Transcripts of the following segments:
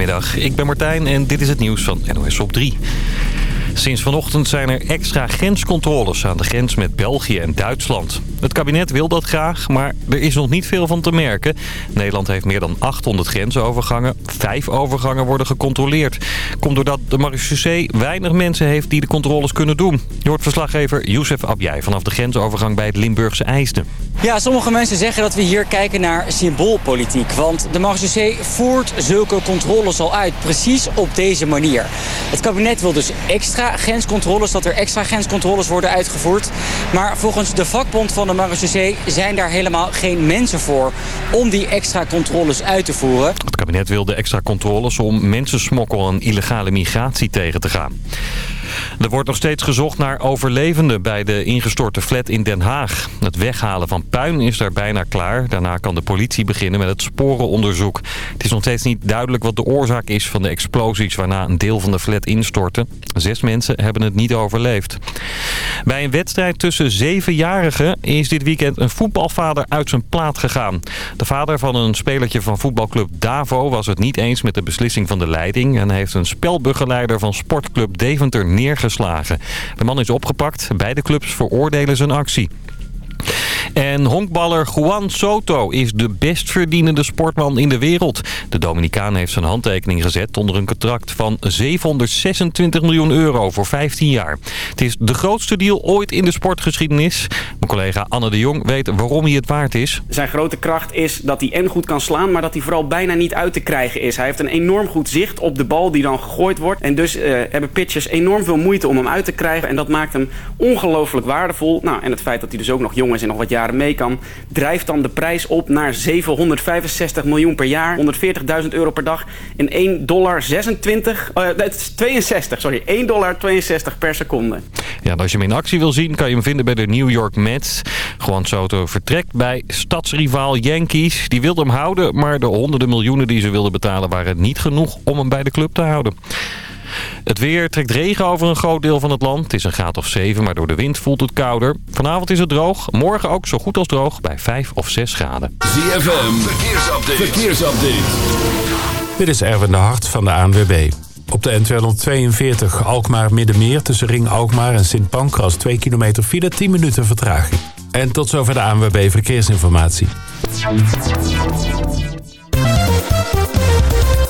Goedemiddag, ik ben Martijn en dit is het nieuws van NOS op 3. Sinds vanochtend zijn er extra grenscontroles aan de grens met België en Duitsland. Het kabinet wil dat graag, maar er is nog niet veel van te merken. Nederland heeft meer dan 800 grensovergangen. Vijf overgangen worden gecontroleerd. Komt doordat de marechaussee weinig mensen heeft die de controles kunnen doen. Je hoort verslaggever Youssef Abjai vanaf de grensovergang bij het Limburgse IJsden. Ja, sommige mensen zeggen dat we hier kijken naar symboolpolitiek. Want de marechaussee voert zulke controles al uit. Precies op deze manier. Het kabinet wil dus extra grenscontroles, dat er extra grenscontroles worden uitgevoerd. Maar volgens de vakbond van de marechaussee zijn daar helemaal geen mensen voor om die extra controles uit te voeren. Het kabinet wil de extra controles om mensensmokkel en illegale migratie tegen te gaan. Er wordt nog steeds gezocht naar overlevenden bij de ingestorte flat in Den Haag. Het weghalen van puin is daar bijna klaar. Daarna kan de politie beginnen met het sporenonderzoek. Het is nog steeds niet duidelijk wat de oorzaak is van de explosies... waarna een deel van de flat instortte. Zes mensen hebben het niet overleefd. Bij een wedstrijd tussen zevenjarigen is dit weekend een voetbalvader uit zijn plaat gegaan. De vader van een spelertje van voetbalclub Davo was het niet eens met de beslissing van de leiding... en heeft een spelbegeleider van sportclub Deventer De man is opgepakt. Beide clubs veroordelen zijn actie. En honkballer Juan Soto is de best verdienende sportman in de wereld. De Dominicaan heeft zijn handtekening gezet onder een contract van 726 miljoen euro voor 15 jaar. Het is de grootste deal ooit in de sportgeschiedenis. Mijn collega Anne de Jong weet waarom hij het waard is. Zijn grote kracht is dat hij en goed kan slaan, maar dat hij vooral bijna niet uit te krijgen is. Hij heeft een enorm goed zicht op de bal die dan gegooid wordt. En dus uh, hebben pitchers enorm veel moeite om hem uit te krijgen. En dat maakt hem ongelooflijk waardevol. Nou, en het feit dat hij dus ook nog jong is en nog wat jaren mee kan... drijft dan de prijs op naar 765 miljoen per jaar. 140.000 euro per dag en 1 dollar 26... Uh, 62, sorry. 1 dollar 62 per seconde. Ja, als je hem in actie wil zien, kan je hem vinden bij de New York Mets. Juan Soto vertrekt bij stadsrivaal Yankees. Die wilde hem houden, maar de honderden miljoenen die ze wilden betalen... waren niet genoeg om hem bij de club te houden. Het weer trekt regen over een groot deel van het land. Het is een graad of 7, maar door de wind voelt het kouder. Vanavond is het droog. Morgen ook zo goed als droog bij 5 of 6 graden. ZFM, verkeersupdate. verkeersupdate. Dit is Erwin de Hart van de ANWB. Op de N242 Alkmaar-Middenmeer tussen Ring Alkmaar en Sint Pancras 2 kilometer file 10 minuten vertraging. En tot zover de ANWB Verkeersinformatie.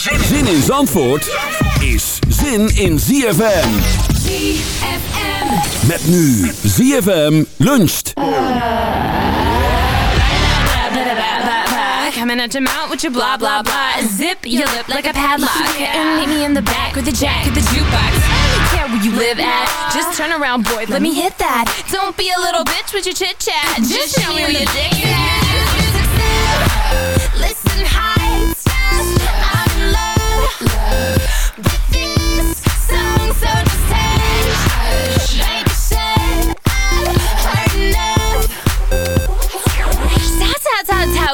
Zin in Zandvoort is zin in ZFM. ZFM. Met nu ZFM luncht. Coming at your mouth with your blah blah blah. Zip your lip like a padlock. And meet me in the back with the jack of the jukebox. I don't care where you live at. Just turn around, boy. Let me hit that. Don't be a little bitch with your chit chat. Just show me where your dick is at. Listen, high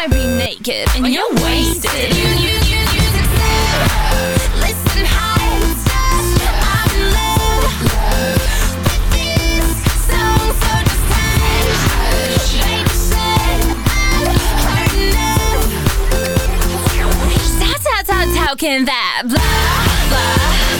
gonna be naked and you're wasted. You, you, you, you Listen, high I'm in love with this song, so just hush Baby said I've heard enough How, how, how, how can that blah, blah,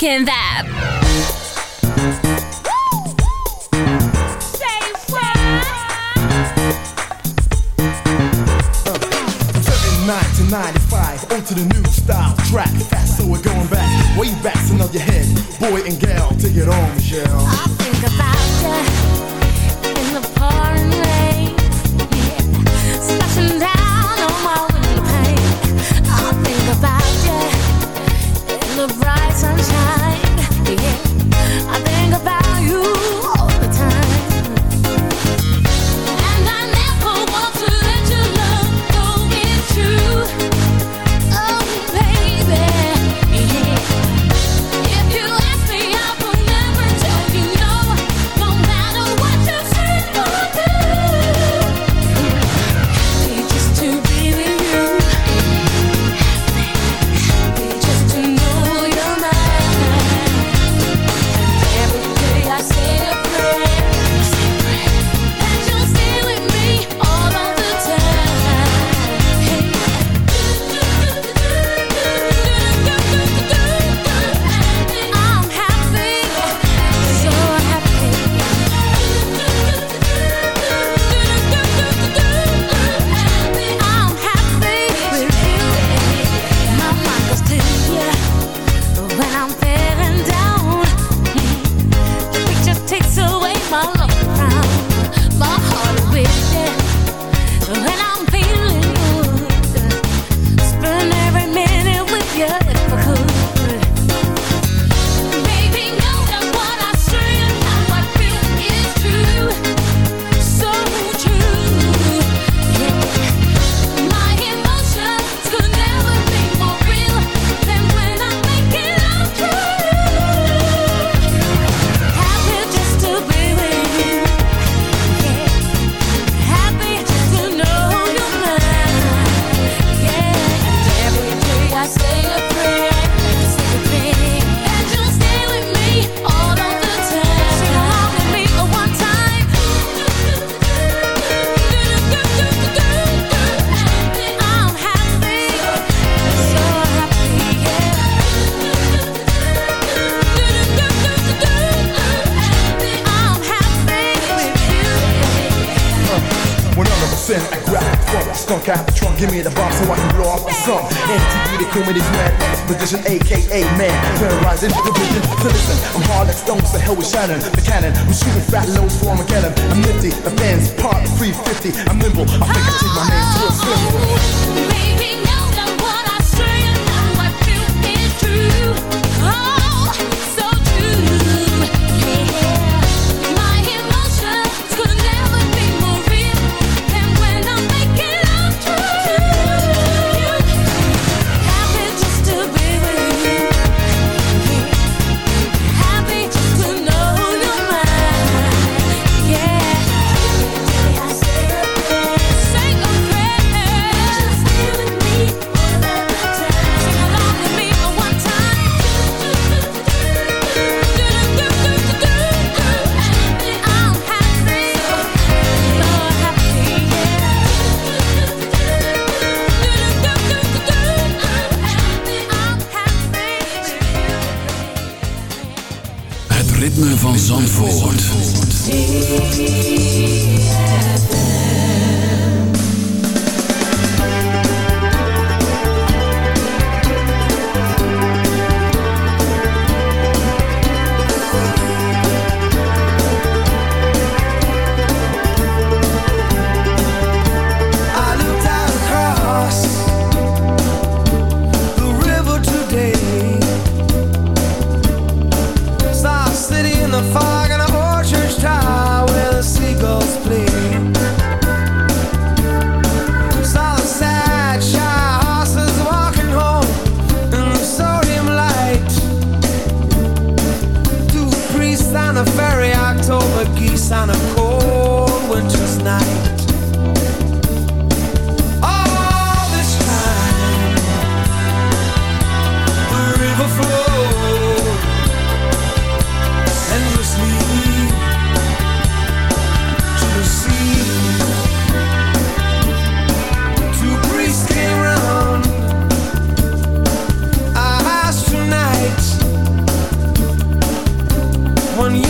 Talking that One young,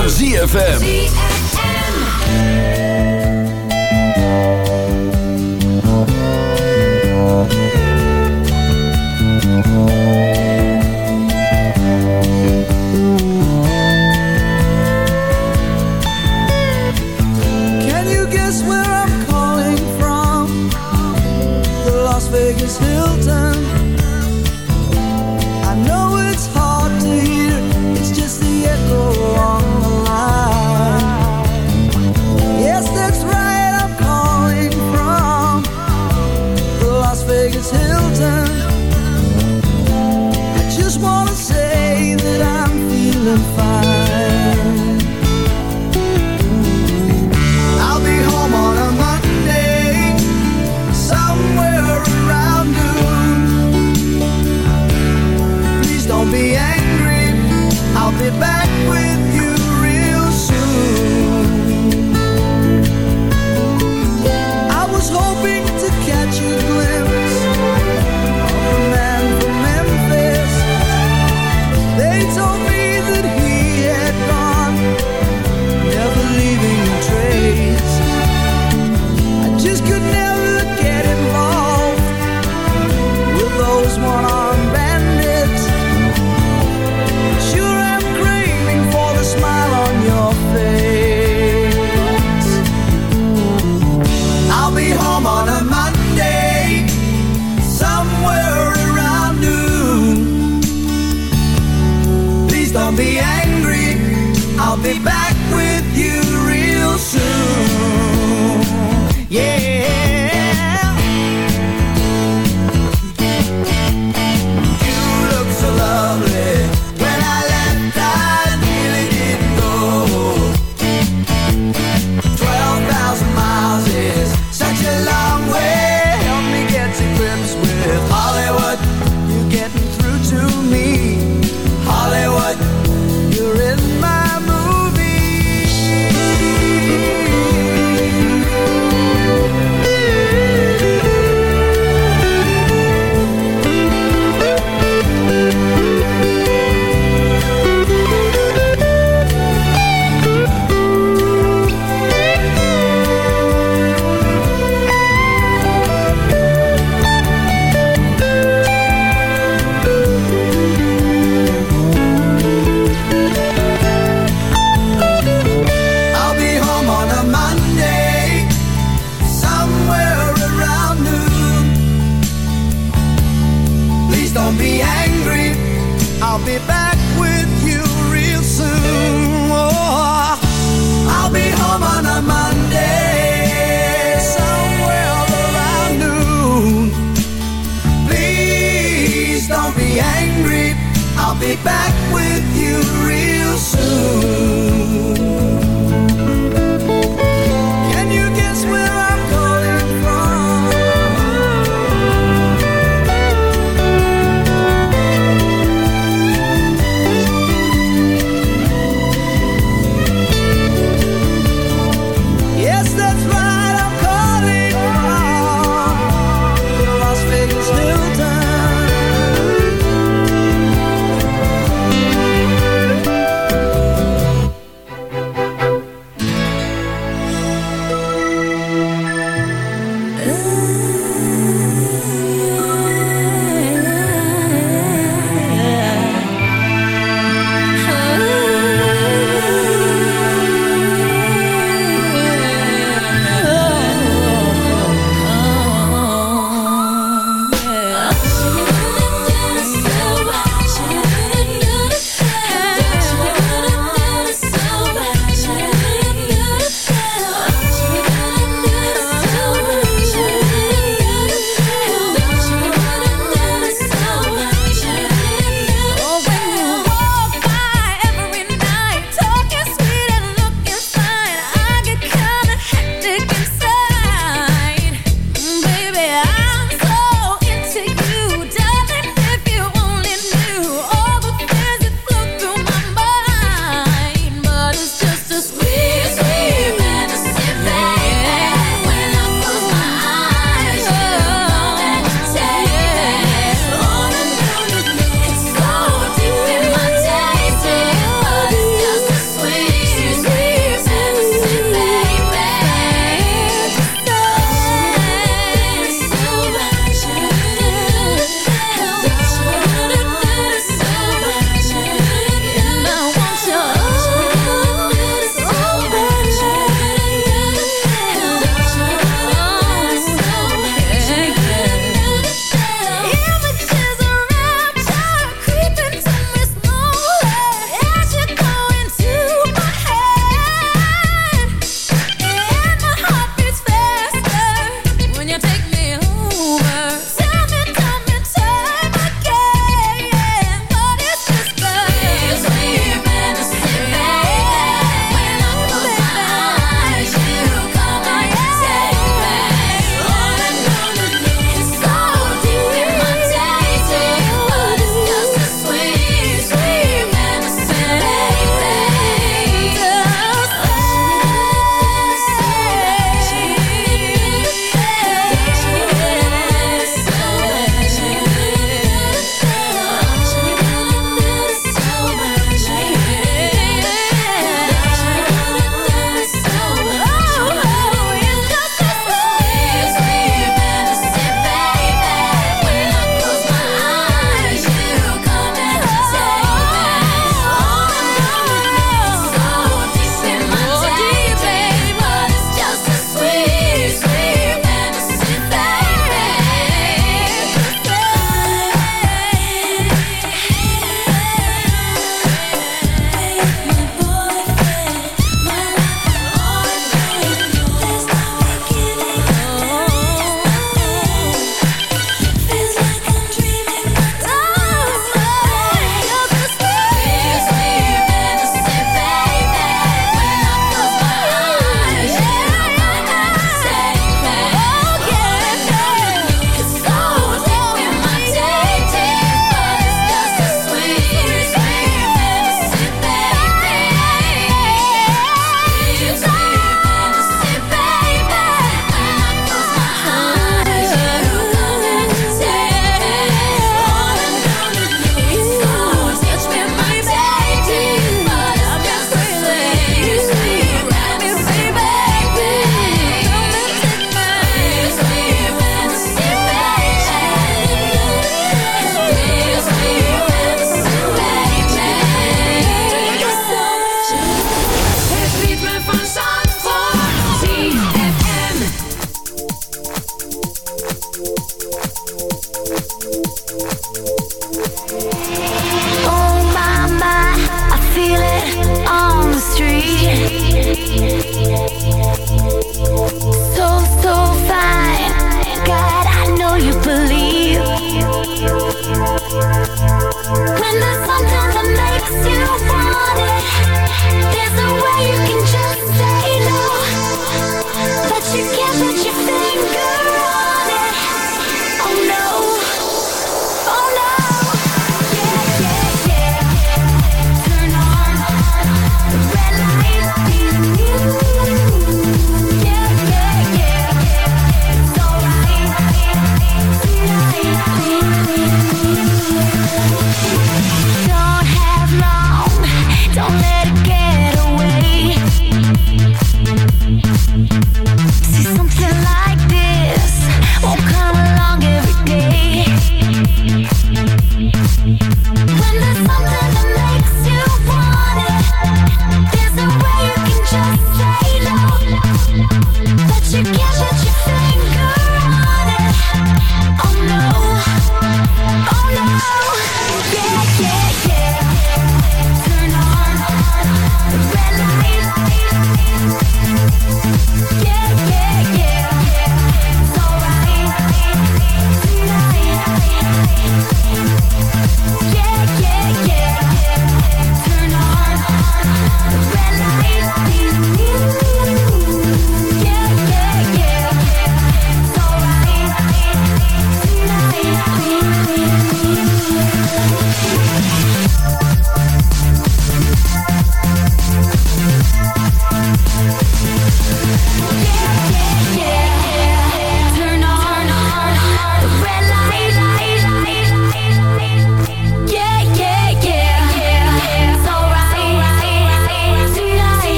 van ZFM. I'll be angry, I'll be back with you.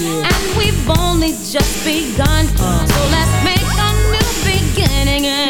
yeah. And we've only just begun. Uh. So let's make a new beginning.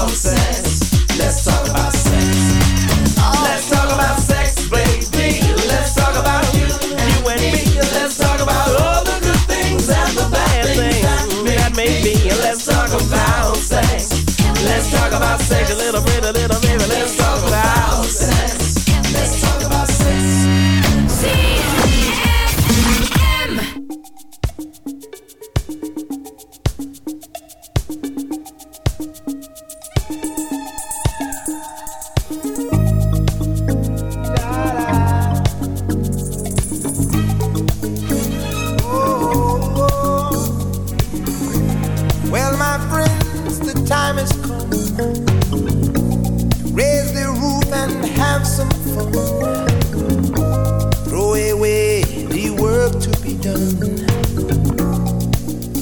talk about a little bit, a little bit.